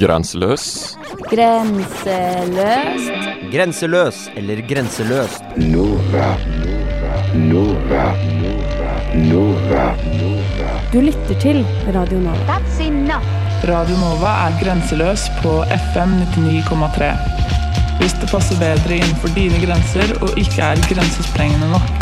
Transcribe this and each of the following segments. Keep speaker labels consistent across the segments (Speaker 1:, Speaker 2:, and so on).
Speaker 1: Grenseløs.
Speaker 2: Grenseløst.
Speaker 3: Grenseløs eller grenseløst.
Speaker 4: Nova, Nova, Nova,
Speaker 2: Du lytter til Radio Nova.
Speaker 5: That's enough.
Speaker 6: Radio Nova er grenseløs på FM 99,3. Hvis det passer bedre innenfor dine grenser og ikke er grensesprengende nok.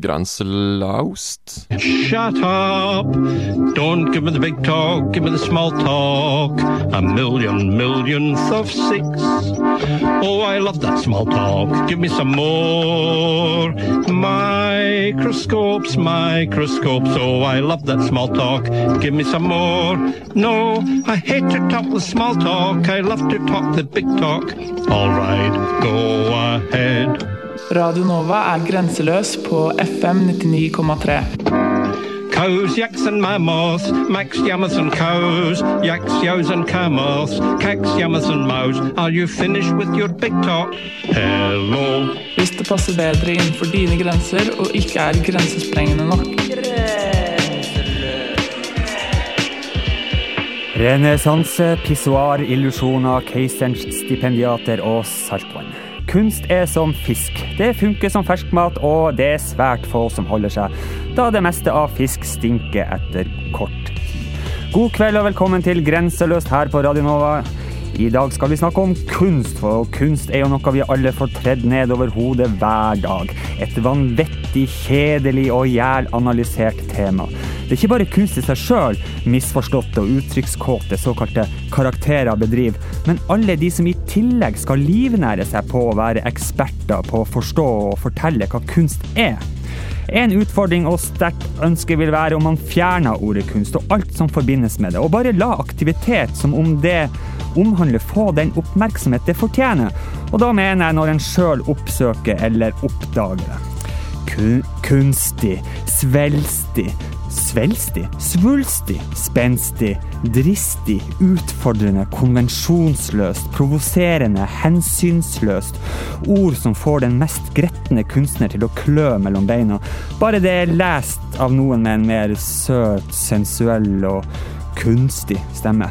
Speaker 1: Grenselaust.
Speaker 7: Shut up. Don't give me the big talk, give me the small talk. A million millionth of six. Oh, I love that small talk. Give me some more. Microscopes, microscopes. Oh, I love that small talk. Give me some more. No, I hate to talk the small talk. I love to talk the big talk. All right, go ahead.
Speaker 6: Radio Nova er grenseløs på FM 99,3.
Speaker 7: Cows, yaks and mammoths, Max yammers and cows, yaks, yows and camels, cacks, yammers and mows. Are you finished with your big talk? Hello.
Speaker 6: Hvis det passer bedre innenfor dine grenser og ikke er grensesprengende nok.
Speaker 8: Renessanse, pissoar, illusjoner, keiserens stipendiater og saltvann. Kunst er som fisk. Det funker som ferskmat, og det er svært få som holder seg, da det meste av fisk stinker etter kort tid. God kveld og velkommen til Grenseløst her på Radio Nova. I dag skal vi snakke om kunst, for kunst er jo noe vi alle får tredd ned over hodet hver dag. Et vanvittig kjedelig og jævlanalysert tema. Det er ikke bare kunst i seg sjøl misforståtte og uttrykkskåte såkalte karakterer bedriver, men alle de som i tillegg skal livnære seg på å være eksperter på å forstå og fortelle hva kunst er. En utfordring og sterkt ønske vil være om man fjerner ordet kunst og alt som forbindes med det, og bare la aktivitet som om det omhandler få den oppmerksomhet det fortjener. Og da mener jeg når en sjøl oppsøker eller oppdager det. Kun kunstig, svelstig, svelstig, svulstig, spenstig, dristig, utfordrende, konvensjonsløst, provoserende, hensynsløst. Ord som får den mest gretne kunstner til å klø mellom beina. Bare det er lest av noen med en mer søt, sensuell og kunstig stemme.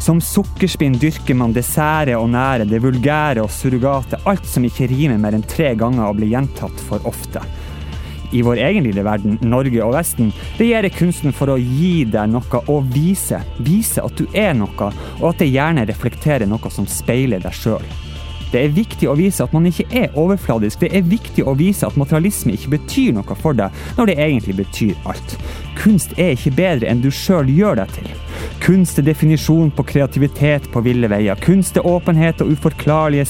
Speaker 8: Som sukkerspinn dyrker man det sære og nære, det vulgære og surrogate, alt som ikke rimer mer enn tre ganger og blir gjentatt for ofte i vår egen lille verden, Norge og Vesten, regjerer kunsten for å gi deg noe å vise. Vise at du er noe, og at det gjerne reflekterer noe som speiler deg sjøl. Det er viktig å vise at man ikke er overfladisk. Det er viktig å vise at materialisme ikke betyr noe for deg, når det egentlig betyr alt. Kunst er ikke bedre enn du sjøl gjør deg til. Kunst er definisjon på kreativitet på ville veier. Kunst er åpenhet og uforklarlige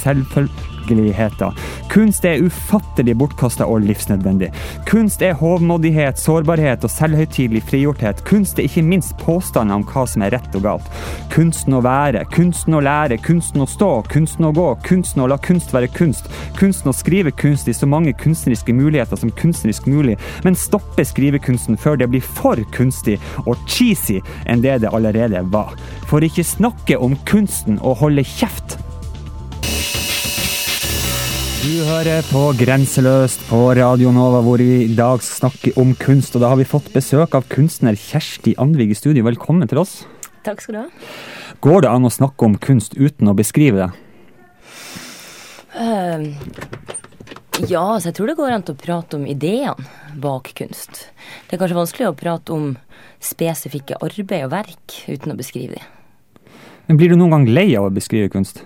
Speaker 8: selvfølgeligheter. Kunst er ufattelig bortkasta og livsnødvendig. Kunst er hovmodighet, sårbarhet og selvhøytidelig frigjorthet. Kunst er ikke minst påstander om hva som er rett og galt. Kunsten å være, kunsten å lære, kunsten å stå, kunsten å gå, kunsten å la kunst være kunst. Kunsten å skrive kunst i så mange kunstneriske muligheter som kunstnerisk mulig, men stoppe skrivekunsten før det blir for kunstig og cheesy enn det det allerede var. For ikke snakke om kunsten å holde kjeft. Du hører på Grenseløst på Radio Nova, hvor vi i dag snakker om kunst. Og da har vi fått besøk av kunstner Kjersti Andvig i studio. Velkommen til oss.
Speaker 2: Takk skal du ha.
Speaker 8: Går det an å snakke om kunst uten å beskrive det?
Speaker 2: Uh, ja, så jeg tror det går an å prate om ideene bak kunst. Det er kanskje vanskelig å prate om spesifikke arbeid og verk uten å beskrive dem.
Speaker 8: Men blir du noen gang lei av å beskrive kunst?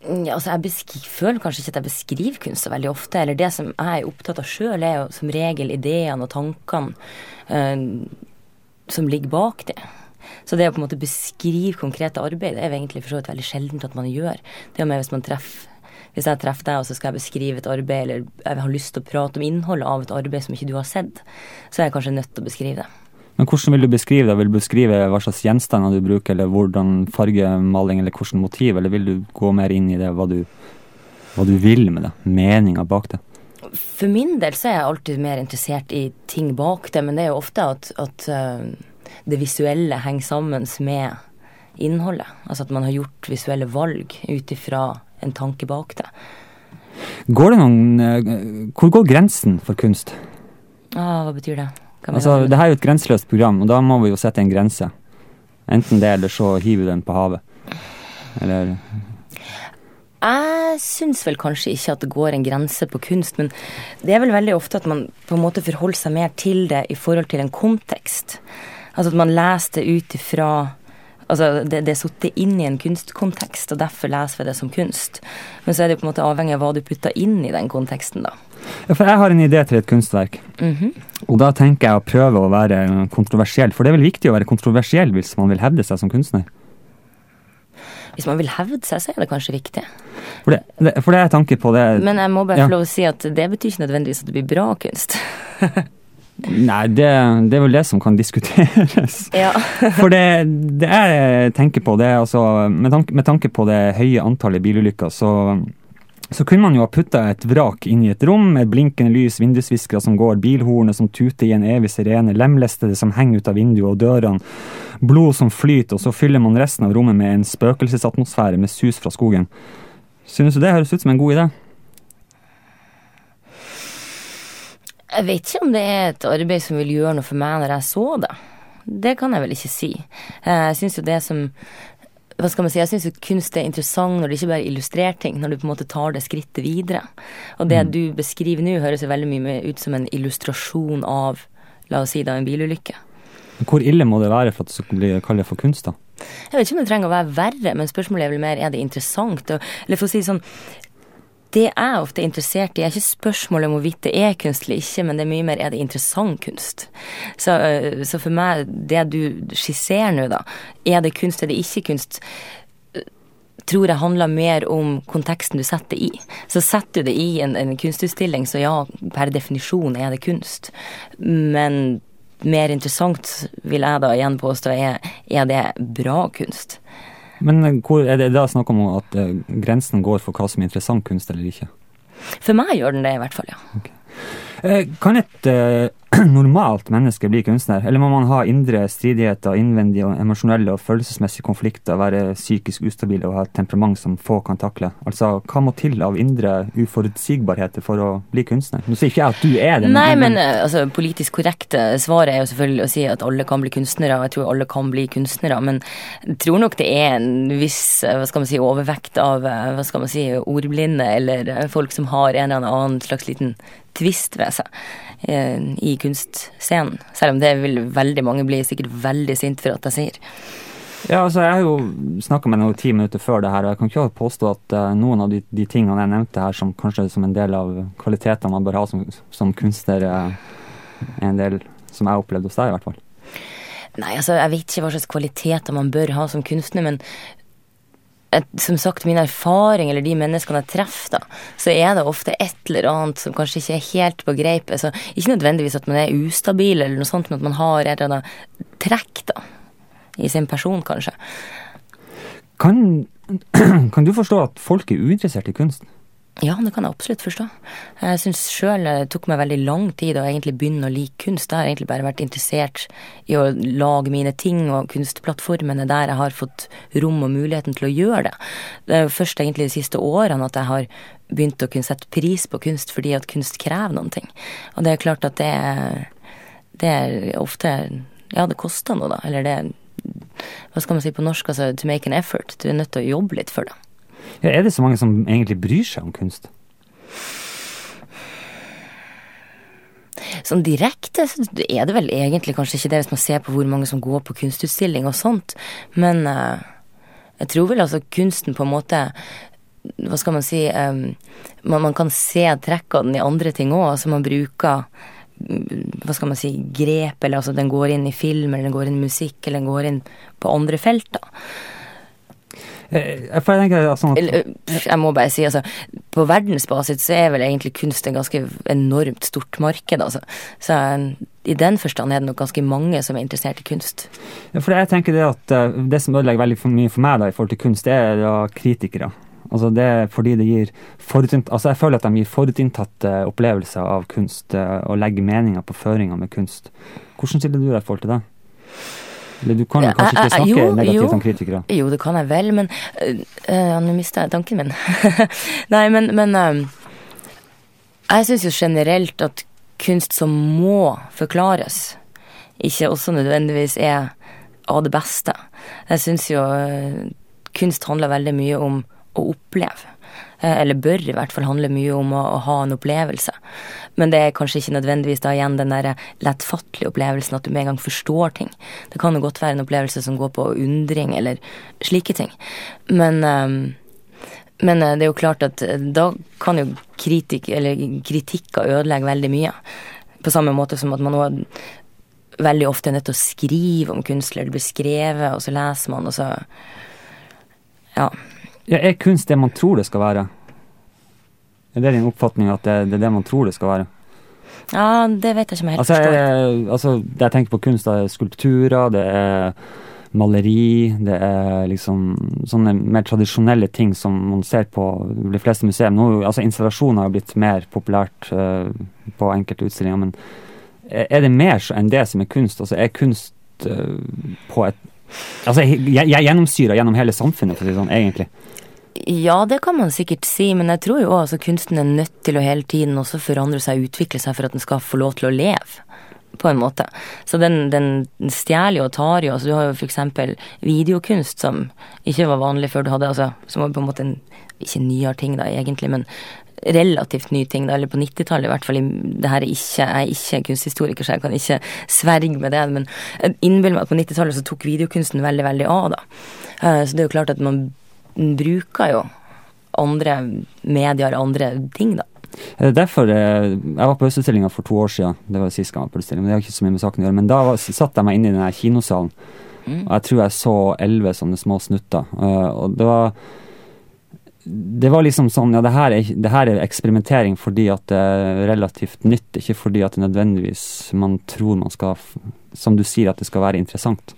Speaker 2: Ja, altså jeg besk... føler kanskje ikke at jeg beskriver kunst så veldig ofte. Eller det som jeg er opptatt av sjøl, er jo som regel ideene og tankene eh, som ligger bak det. Så det å på en måte beskrive konkrete arbeid, det er jo egentlig for så vidt veldig sjeldent at man gjør. Det er jo hvis man treffer hvis jeg treffer deg og så skal jeg beskrive et arbeid, eller jeg har lyst til å prate om innholdet av et arbeid som ikke du har sett, så er jeg kanskje nødt til å beskrive det.
Speaker 8: Men hvordan vil du beskrive det? Vil du beskrive hva slags gjenstander du bruker, eller hvordan fargemaling, eller hvordan motiv, eller vil du gå mer inn i det, hva du, hva du vil med det? Meninga bak det?
Speaker 2: For min del så er jeg alltid mer interessert i ting bak det, men det er jo ofte at, at uh, det visuelle henger sammen med innholdet. Altså at man har gjort visuelle valg ut ifra en tanke bak det.
Speaker 8: Går det noen eh, Hvor går grensen for kunst?
Speaker 2: Ah, hva betyr det?
Speaker 8: Altså, det her er jo et grenseløst program, og da må vi jo sette en grense. Enten det, eller så hiver vi den på havet. Eller
Speaker 2: Jeg syns vel kanskje ikke at det går en grense på kunst, men det er vel veldig ofte at man på en måte forholder seg mer til det i forhold til en kontekst. Altså at man leser det ut ifra Altså det, det er satt inn i en kunstkontekst, og derfor leser vi det som kunst. Men så er det på en måte avhengig av hva du putter inn i den konteksten, da.
Speaker 8: Ja, for jeg har en idé til et kunstverk.
Speaker 2: Mhm.
Speaker 8: Og da tenker jeg å prøve å være kontroversiell, for det er vel viktig å være kontroversiell hvis man vil hevde seg som kunstner?
Speaker 2: Hvis man vil hevde seg, så er det kanskje viktig.
Speaker 8: For det, det, for det er tanke på det
Speaker 2: Men jeg må bare
Speaker 8: Ja.
Speaker 2: få lov å si at det betyr ikke nødvendigvis at det blir bra kunst.
Speaker 8: Nei, det, det er vel det som kan diskuteres.
Speaker 2: Ja.
Speaker 8: For det, det jeg tenker på, det er altså Med tanke, med tanke på det høye antallet bilulykker, så, så kunne man jo ha putta et vrak inn i et rom med blinkende lys, vindusviskere som går, bilhornet som tuter i en evig sirene, lemlestede som henger ut av vinduet og dørene, blod som flyter, og så fyller man resten av rommet med en spøkelsesatmosfære med sus fra skogen. Synes du det høres ut som en god idé?
Speaker 2: Jeg vet ikke om det er et arbeid som vil gjøre noe for meg når jeg så det. Det kan jeg vel ikke si. Eh, Jeg syns jo det som hva skal man si, Jeg syns kunst er interessant når det ikke bare illustrerer ting, når du på en måte tar det skrittet videre. Og det du beskriver nå, høres jo veldig mye ut som en illustrasjon av, la oss si da, en bilulykke.
Speaker 8: Hvor ille må det være for at det skal bli kalt for kunst, da?
Speaker 2: Jeg vet ikke om det trenger å være verre, men spørsmålet er vel mer er det interessant. Og, eller for å si sånn, det jeg ofte er interessert i, er ikke spørsmålet om hvorvidt det er kunst eller ikke, men det er mye mer er det interessant kunst. Så, øh, så for meg, det du skisserer nå, da, er det kunst, eller ikke kunst, øh, tror jeg handler mer om konteksten du setter det i. Så setter du det i en, en kunstutstilling, så ja, per definisjon er det kunst. Men mer interessant, vil jeg da igjen påstå, er, er det bra kunst.
Speaker 8: Men hvor er det da snakk om at eh, grensen går for hva som er interessant kunst eller ikke?
Speaker 2: For meg gjør den det, i hvert fall, ja.
Speaker 8: Eh, Kan et eh, normalt menneske bli kunstner, eller må man ha indre stridigheter, innvendige og emosjonelle og følelsesmessige konflikter, være psykisk ustabil og ha et temperament som få kan takle? Altså, hva må til av indre uforutsigbarheter for å bli kunstner? Nå sier ikke jeg at du er det,
Speaker 2: Nei, men eh, altså, politisk korrekte svaret er jo selvfølgelig å si at alle kan bli kunstnere, og jeg tror alle kan bli kunstnere, men jeg tror nok det er en viss eh, hva skal man si, overvekt av eh, hva skal man si, ordblinde, eller eh, folk som har en eller annen slags liten tvist ved seg eh, i kunstscenen. Selv om det vil veldig mange bli sikkert veldig sint for at jeg sier.
Speaker 8: Ja, altså, jeg har jo snakka med noen ti minutter før det her, og jeg kan ikke påstå at uh, noen av de, de tingene jeg nevnte her, som kanskje som en del av kvalitetene man bør ha som, som kunstner, eh, er en del som jeg har opplevd hos deg, i hvert fall.
Speaker 2: Nei, altså, jeg vet ikke hva slags kvaliteter man bør ha som kunstner, men som sagt, min erfaring, eller de menneskene jeg treffer, da, så er det ofte et eller annet som kanskje ikke er helt på greip. Altså, ikke nødvendigvis at man er ustabil, eller noe sånt, men at man har et eller annet trekk da, i sin person, kanskje.
Speaker 8: Kan, kan du forstå at folk er uinteressert i kunst?
Speaker 2: Ja, det kan jeg absolutt forstå. Jeg syns sjøl det tok meg veldig lang tid å egentlig begynne å like kunst. Jeg har egentlig bare vært interessert i å lage mine ting, og kunstplattformene der jeg har fått rom og muligheten til å gjøre det. Det er først egentlig de siste årene at jeg har begynt å kunne sette pris på kunst, fordi at kunst krever noen ting. Og det er klart at det, det er ofte Ja, det koster noe, da. Eller det Hva skal man si på norsk? Altså to make an effort. Du er nødt til å jobbe litt for det.
Speaker 8: Ja, er det så mange som egentlig bryr seg om kunst?
Speaker 2: Sånn direkte er det vel egentlig kanskje ikke det, hvis man ser på hvor mange som går på kunstutstilling og sånt. Men uh, jeg tror vel altså kunsten på en måte Hva skal man si um, man, man kan se trekk av den i andre ting òg. Altså man bruker mm, hva skal man si, grep, eller altså den går inn i film, eller den går inn i musikk, eller den går inn på andre felt, da.
Speaker 8: Eh, jeg tenker altså, at
Speaker 2: øh, jeg må bare si, altså, på verdensbasis så er vel egentlig kunst en ganske enormt stort marked, altså. Så øh, i den forstand er det nok ganske mange som er interessert i kunst.
Speaker 8: Ja, For jeg tenker det at eh, det som ødelegger veldig for mye for meg da, i forhold til kunst, det er da kritikere. Altså det er fordi det gir forutinntatt, altså Jeg føler at de gir forutinntatte opplevelser av kunst og legger meninger på føringer med kunst. Hvordan stiller du deg i forhold til det? Eller du kan jo kanskje ikke
Speaker 2: Eh, eh,
Speaker 8: snakke
Speaker 2: jo,
Speaker 8: negativt om kritikere.
Speaker 2: Jo, det kan jeg vel, men uh, Nå mista jeg tanken min. Nei, men, men uh, Jeg syns jo generelt at kunst som må forklares, ikke også nødvendigvis er av det beste. Jeg syns jo uh, kunst handler veldig mye om å oppleve. Eh, Eller bør i hvert fall handle mye om å, å ha en opplevelse. Men det er kanskje ikke nødvendigvis da igjen den der lettfattelige opplevelsen at du med en gang forstår ting. Det kan jo godt være en opplevelse som går på undring eller slike ting. Men, eh, men eh, det er jo klart at eh, da kan jo kritikk, kritikker ødelegge veldig mye. På samme måte som at man også veldig ofte er nødt til å skrive om kunst, eller det blir skrevet, og så leser man, og så Ja.
Speaker 8: Ja, er kunst det man tror det skal være? Er det din oppfatning at det, det er det man tror det skal være?
Speaker 2: Ja, det vet jeg ikke om jeg helt
Speaker 8: Altså,
Speaker 2: forstår.
Speaker 8: altså, det jeg tenker på kunst, det er skulpturer, det er maleri, det er liksom sånne mer tradisjonelle ting som man ser på de fleste museer. Nå, altså Installasjoner har blitt mer populært uh, på enkelte utstillinger, men er det mer enn det som er kunst? Altså Er kunst uh, på et Altså he- jeg, jeg gjennomsyrer gjennom hele samfunnet, for å si det sånn, egentlig.
Speaker 2: Ja, det kan man sikkert si, men jeg tror jo også at kunsten er nødt til å hele tiden også forandre seg og utvikle seg for at den skal få lov til å leve. På en måte. Så den, den stjeler jo og tar jo. Altså, du har jo eksempel videokunst som ikke var vanlig før du hadde altså, Som var på en måte en ikke nyere ting, da, egentlig, men relativt ny ting, da, eller på 90-tallet i hvert fall. Det her er ikke, jeg er ikke kunsthistoriker, så jeg kan ikke sverge med det, men jeg innbiller meg at på 90-tallet så tok videokunsten veldig, veldig av, da. Eh, Så det er jo klart at man bruker jo andre medier, andre ting, da.
Speaker 8: Det er derfor eh, Jeg var på Østutstillinga for to år siden. Det var sist gang jeg var på utstilling, men det har ikke så mye med saken å gjøre. Men da var, satt jeg meg inne i den kinosalen, og jeg tror jeg så elleve sånne små snutter. eh, og det var det var liksom sånn Ja, det her, er, det her er eksperimentering fordi at det er relativt nytt, ikke fordi at det nødvendigvis man tror man skal Som du sier, at det skal være interessant.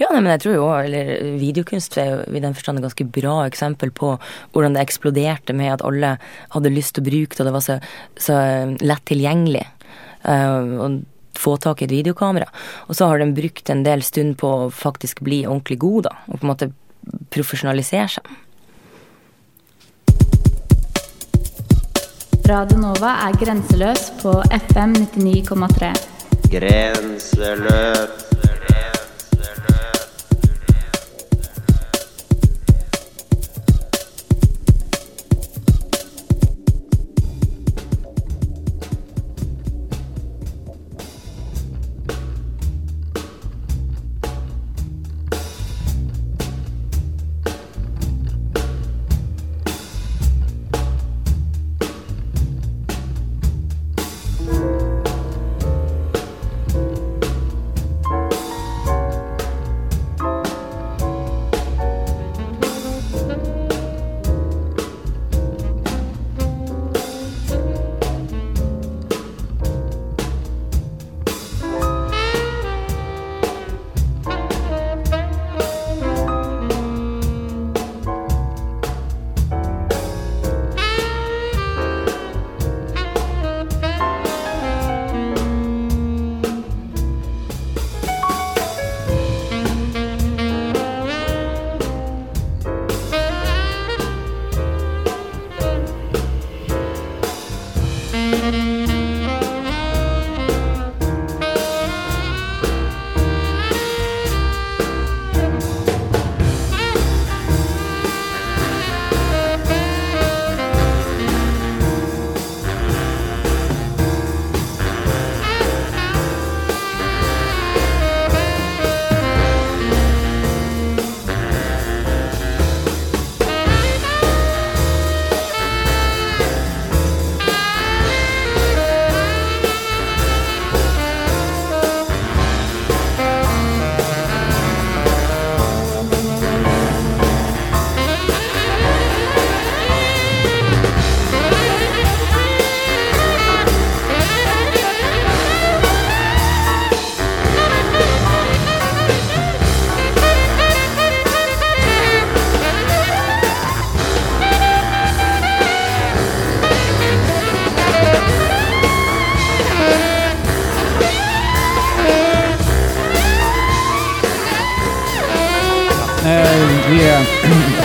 Speaker 2: Ja, nei, men jeg tror jo eller videokunst er jo i den forstand et ganske bra eksempel på hvordan det eksploderte med at alle hadde lyst til å bruke det, og det var så, så lett tilgjengelig Uh, å få tak i et videokamera. Og så har den brukt en del stund på å faktisk bli ordentlig god, da, og på en måte profesjonalisere seg.
Speaker 1: Radio Nova er grenseløs på FM 99,3.
Speaker 3: Grenseløs.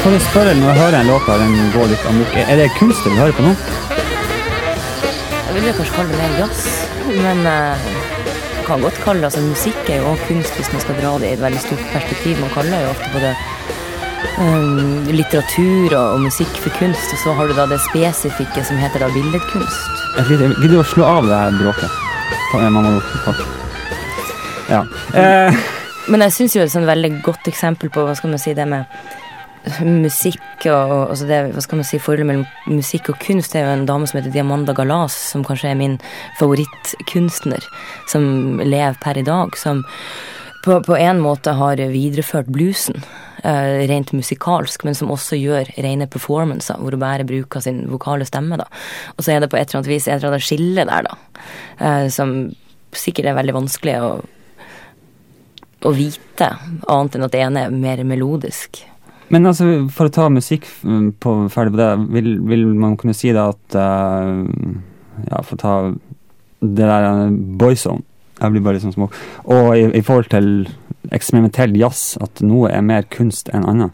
Speaker 8: For du spørre når jeg hører en låt av den går litt amok, er det kunst du hører på nå?
Speaker 2: Jeg vil jo kanskje kalle det mer jazz, men uh, man kan godt kalle det altså Musikk er jo også kunst hvis man skal dra det i et veldig stort perspektiv. Man kaller jo ofte både um, litteratur og, og musikk for kunst, og så har du da det spesifikke som heter da billedkunst.
Speaker 8: Jeg vil å slå av det her bråket? Mamma. Ja. Uh,
Speaker 2: Men jeg syns jo et sånn veldig godt eksempel på hva skal man si, det med musikk og, altså det, hva skal man si, forholdet mellom musikk og kunst, det er jo en dame som heter Diamanda Galas, som kanskje er min favorittkunstner, som lever per i dag, som på, på en måte har videreført bluesen, uh, rent musikalsk, men som også gjør rene performancer, hvor hun bare bruker sin vokale stemme, da. Og så er det på et eller annet vis et eller annet skille der, da, uh, som sikkert er veldig vanskelig å å vite, annet enn at det ene er mer melodisk.
Speaker 8: Men altså, for å ta musikk mm, på, ferdig på det, vil, vil man kunne si da at uh, Ja, for å ta det der eh, boyzone Jeg blir bare liksom små. Og i, i forhold til eksperimentell jazz, at noe er mer kunst enn annet.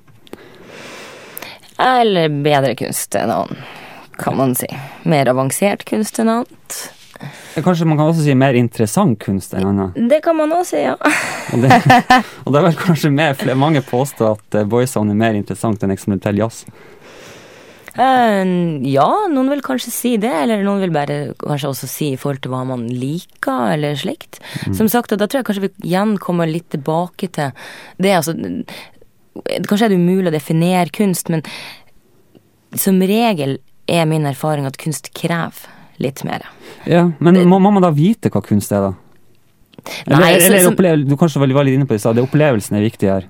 Speaker 2: Eller bedre kunst enn annen, kan man si. Mer avansert kunst enn annet.
Speaker 8: Kanskje man kan også si mer interessant kunst enn annen?
Speaker 2: Det kan man også si, ja.
Speaker 8: Og det, og det er vel kanskje mer, mange påstår at boysound boyzone er mer interessant enn eksperimentell jazz.
Speaker 2: Uh, ja, noen vil kanskje si det, eller noen vil bare kanskje også si i forhold til hva man liker, eller slikt. Som sagt, og da tror jeg kanskje vi igjen kommer litt tilbake til det, altså Kanskje er det umulig å definere kunst, men som regel er min erfaring at kunst krever litt mer.
Speaker 8: Ja, Men må, må man da vite hva kunst er, da? Eller,
Speaker 2: Nei, så-
Speaker 8: eller
Speaker 2: som-
Speaker 8: du kanskje var litt inne på det stad, det opplevelsen er viktig her.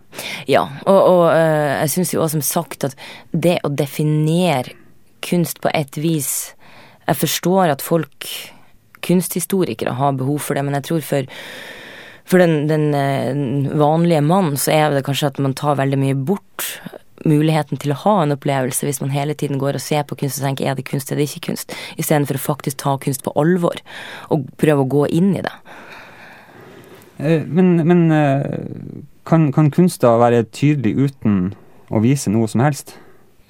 Speaker 2: Ja, og, og eh, jeg syns jo også som sagt at det å definere kunst på et vis Jeg forstår at folk, kunsthistorikere, har behov for det, men jeg tror for for den, den eh, vanlige mann så er det kanskje at man tar veldig mye bort muligheten til å ha en opplevelse hvis man hele tiden går og ser på kunst og tenker er det kunst, er det ikke kunst, istedenfor å faktisk ta kunst på alvor og prøve å gå inn i det.
Speaker 8: Eh, Men, men eh, kan, kan kunst da være tydelig uten å vise noe som helst?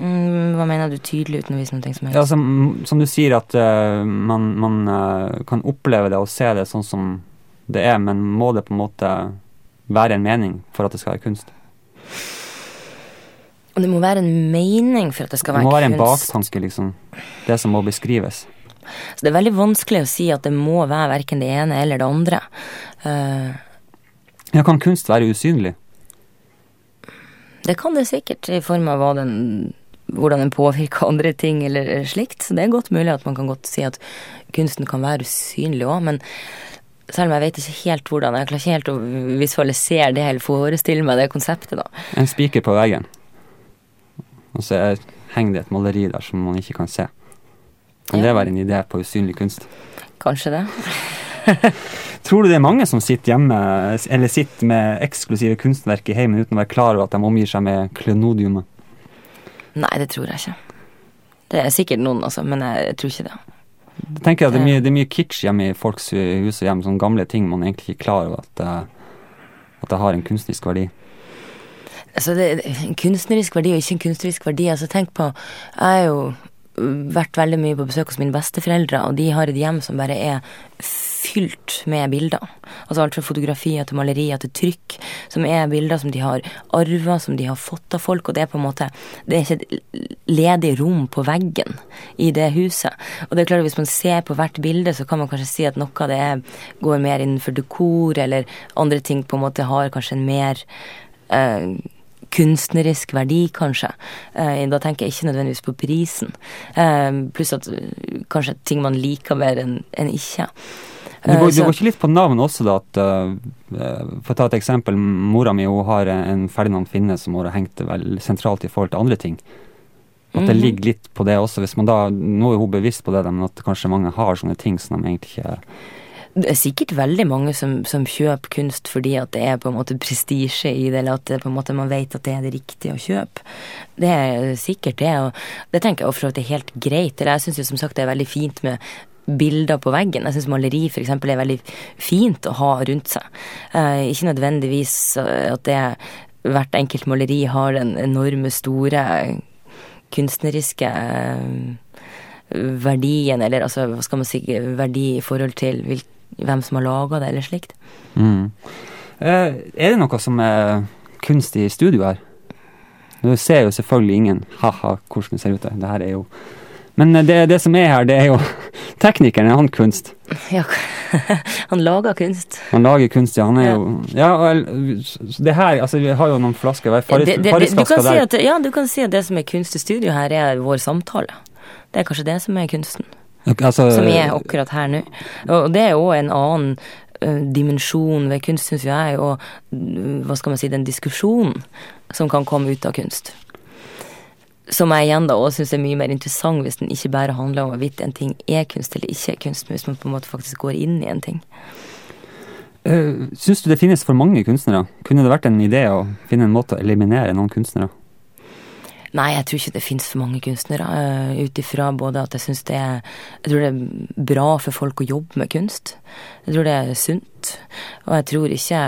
Speaker 2: Mm, hva mener du tydelig uten å vise noe som helst?
Speaker 8: Ja, som, som du sier, at uh, man, man uh, kan oppleve det og se det sånn som det er, men må det på en måte være en mening for at det skal være kunst?
Speaker 2: Og det må være en mening for at det skal være kunst.
Speaker 8: Det må være en
Speaker 2: kunst.
Speaker 8: baktanke, liksom. Det som må beskrives.
Speaker 2: Så det er veldig vanskelig å si at det må være verken det ene eller det andre. Uh,
Speaker 8: Ja, kan kunst være usynlig?
Speaker 2: det kan det sikkert, i form av den, hvordan den påvirker andre ting eller slikt. Så det er godt mulig at man kan godt si at kunsten kan være usynlig òg, men selv om jeg vet ikke helt hvordan, jeg klarer ikke helt å visualisere det eller forestille meg det konseptet, da.
Speaker 8: En spiker på veggen, og så er- henger det et maleri der som man ikke kan se. Kan
Speaker 2: Ja.
Speaker 8: det være en idé på usynlig kunst?
Speaker 2: Kanskje det.
Speaker 8: Tror du det er mange som sitter hjemme, eller sitter med eksklusive kunstverk i heimen uten å være klar over at de omgir seg med klenodiumet?
Speaker 2: Nei, det tror jeg ikke. Det er sikkert noen, altså, men jeg, tror ikke det.
Speaker 8: Jeg tenker at det er mye, det er mye kitsch hjemme i folks hus og hjem, sånne gamle ting man egentlig ikke er klar over at, eh, at det har en kunstnerisk verdi.
Speaker 2: Altså, det en kunstnerisk verdi og ikke en kunstnerisk verdi. Altså, tenk på Jeg har jo vært veldig mye på besøk hos mine besteforeldre, og de har et hjem som bare er fylt med bilder. Altså alt fra fotografier til malerier til trykk, som er bilder som de har arva, som de har fått av folk, og det er på en måte Det er ikke et ledig rom på veggen i det huset. Og det er klart at hvis man ser på hvert bilde, så kan man kanskje si at noe av det er, går mer innenfor dekor, eller andre ting på en måte har kanskje en mer eh, kunstnerisk verdi, kanskje. Eh, da tenker jeg ikke nødvendigvis på prisen. Eh, pluss at eh, kanskje ting man liker enn enn ikke.
Speaker 8: Du går,
Speaker 2: du
Speaker 8: går ikke litt på navn også, da, at uh, For å ta et eksempel. Mora mi hun har en Ferdinand Finne som har hengt vel sentralt i forhold til andre ting. At det
Speaker 2: Mhm.
Speaker 8: ligger litt på det også. hvis man da, Nå er hun bevisst på det, men at kanskje mange har sånne ting som de egentlig ikke
Speaker 2: Det er sikkert veldig mange som, som kjøper kunst fordi at det er på en måte prestisje i det, eller at det, på en måte man vet at det er det riktige å kjøpe. Det er sikkert det, og det tenker jeg for at det er helt greit. Eller jeg syns jo som sagt det er veldig fint med bilder på veggen. Jeg syns maleri f.eks. er veldig fint å ha rundt seg. Eh, ikke nødvendigvis eh, at det hvert enkelt maleri har den enorme, store kunstneriske eh, verdien, eller altså, hva skal man si, verdi i forhold til hvil, hvem som har laga det, eller slikt.
Speaker 8: Mm. Eh, er det noe som er kunst i studio her? Du ser jo selvfølgelig ingen ha-ha hvordan det ser ut. Det her er jo Men det, det som er her, det er jo Teknikeren er han kunst.
Speaker 2: Ja, han lager kunst.
Speaker 8: Han lager kunst, ja. Han er
Speaker 2: Ja.
Speaker 8: jo Ja, det her Altså, vi har jo noen flasker.
Speaker 2: hver. Du, kan si at, ja, du kan si at det som er kunst i studio her, er vår samtale. Det er kanskje det som er kunsten.
Speaker 8: Altså,
Speaker 2: som er akkurat her nå. Og det er òg en annen eh, dimensjon ved kunst, syns jeg, og mm, hva skal man si, den diskusjonen som kan komme ut av kunst. Som jeg igjen da òg syns er mye mer interessant hvis den ikke bare handler om hvorvidt en ting er kunst eller ikke er kunst, men hvis man på en måte faktisk går inn i en ting.
Speaker 8: Uh, Syns du det finnes for mange kunstnere? Kunne det vært en idé å finne en måte å eliminere noen kunstnere?
Speaker 2: Nei, jeg tror ikke det fins for mange kunstnere. Uh, Ut ifra både at jeg syns det er Jeg tror det er bra for folk å jobbe med kunst. Jeg tror det er sunt. Og jeg tror ikke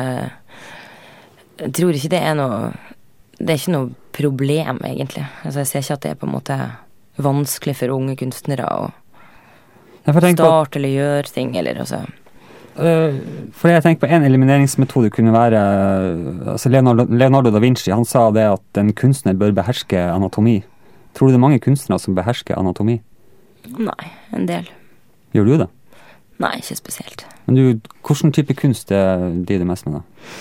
Speaker 2: Jeg tror ikke det er noe Det er ikke noe problem, egentlig. Altså, jeg ser ikke at det er på en måte vanskelig for unge kunstnere å starte eller gjøre ting, eller altså
Speaker 8: uh, for jeg tenker på En elimineringsmetode kunne være altså Leonardo, Leonardo da Vinci han sa det at en kunstner bør beherske anatomi. Tror du det er mange kunstnere som behersker anatomi?
Speaker 2: Nei, en del.
Speaker 8: Gjør du det?
Speaker 2: Nei, ikke spesielt.
Speaker 8: Men du, Hvilken type kunst er de du mest med, da?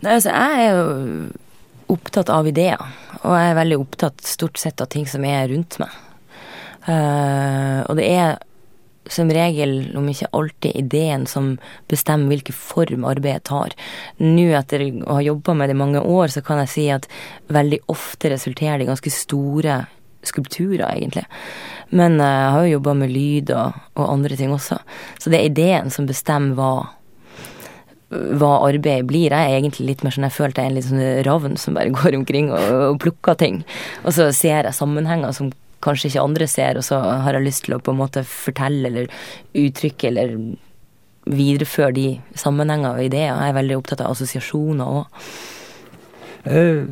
Speaker 2: Nei, altså, jeg er jo opptatt av ideer, og jeg er veldig opptatt stort sett av ting som er rundt meg. Uh, og det er som regel, om ikke alltid, ideen som bestemmer hvilken form arbeidet tar. Nå etter å ha jobba med det i mange år, så kan jeg si at veldig ofte resulterer det i ganske store skulpturer, egentlig. Men eh, jeg har jo jobba med lyd og, og andre ting også. Så det er ideen som bestemmer hva hva arbeidet blir. Jeg er egentlig litt mer sånn, jeg føler jeg er en litt sånn ravn som bare går omkring og, og plukker ting. Og så ser jeg sammenhenger som kanskje ikke andre ser, og så har jeg lyst til å på en måte fortelle eller uttrykke eller videreføre de sammenhenger og ideer. Jeg er veldig opptatt av assosiasjoner òg.
Speaker 8: Uh,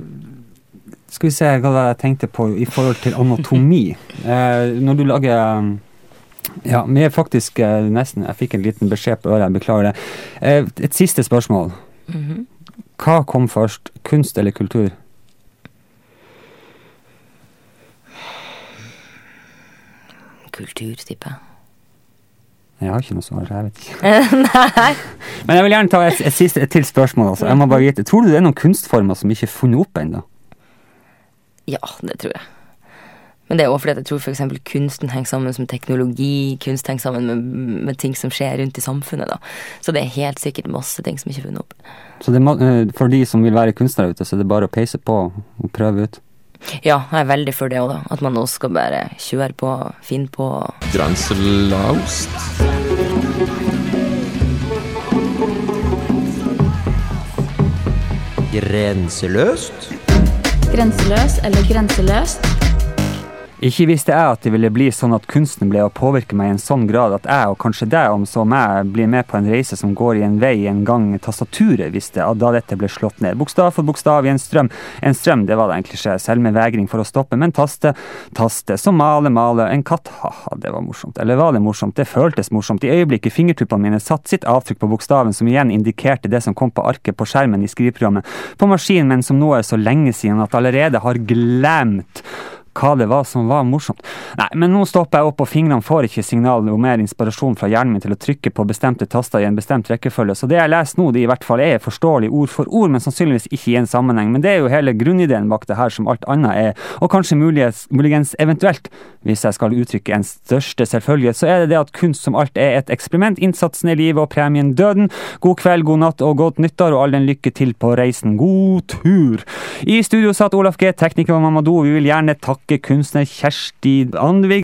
Speaker 8: skal vi se hva jeg tenkte på i forhold til anatomi. Uh, når du lager um, Ja, vi er faktisk uh, nesten Jeg fikk en liten beskjed på øret, jeg beklager det. Eh, et siste spørsmål. Hva kom først, kunst eller kultur?
Speaker 2: Kultur, tipper jeg.
Speaker 8: Jeg har ikke noe svar, jeg vet ikke.
Speaker 2: Nei.
Speaker 8: Men jeg vil gjerne ta et, et siste et til spørsmål. Altså. Jeg må bare vite, Tror du det er noen kunstformer som ikke er funnet opp ennå?
Speaker 2: Ja, det tror jeg. Men det er også fordi at jeg tror f.eks. kunsten henger sammen med teknologi, kunst henger sammen med, med ting som skjer rundt i samfunnet. da. Så det er helt sikkert masse ting som ikke er funnet opp.
Speaker 8: Så det må, eh, for de som vil være kunstnere ute, så er det bare å peise på og prøve ut?
Speaker 2: Ja, jeg er veldig for det òg, da. At man også skal bare kjøre på, finne på.
Speaker 5: Grenselaust.
Speaker 3: Grenseløst.
Speaker 1: Grenseløs eller grenseløst.
Speaker 8: Ikke visste jeg at det ville bli sånn at kunsten ble å påvirke meg i en sånn grad at jeg, og kanskje deg om så meg, blir med på en reise som går i en vei en gang tastaturet visste da dette ble slått ned. Bokstav for bokstav i en strøm. En strøm, det var da en klisjé, selv med vegring for å stoppe, men taste, taste, som male, male, en katt, ha-ha, det var morsomt. Eller var det morsomt? Det føltes morsomt. I øyeblikket fingertuppene mine satt sitt avtrykk på bokstaven, som igjen indikerte det som kom på arket på skjermen i skriveprogrammet, på maskinen, men som nå er så lenge siden at allerede har glemt hva det var som var morsomt. Nei, men nå stopper jeg opp, og fingrene får ikke signal og mer inspirasjon fra hjernen min til å trykke på bestemte taster i en bestemt rekkefølge, så det jeg leser nå, det i hvert fall er forståelig ord for ord, men sannsynligvis ikke i en sammenheng. Men det er jo hele grunnideen bak det her, som alt annet er, og kanskje muligens, muligens eventuelt, hvis jeg skal uttrykke en største selvfølgelighet, så er det det at kunst som alt er et eksperiment, innsatsen i livet og premien døden. God kveld, god natt og godt nyttår, og all den lykke til på reisen. God tur! I studio satt Olaf G, tekniker Mamadou, vi vil gjerne takke kunstner Kjersti Andvig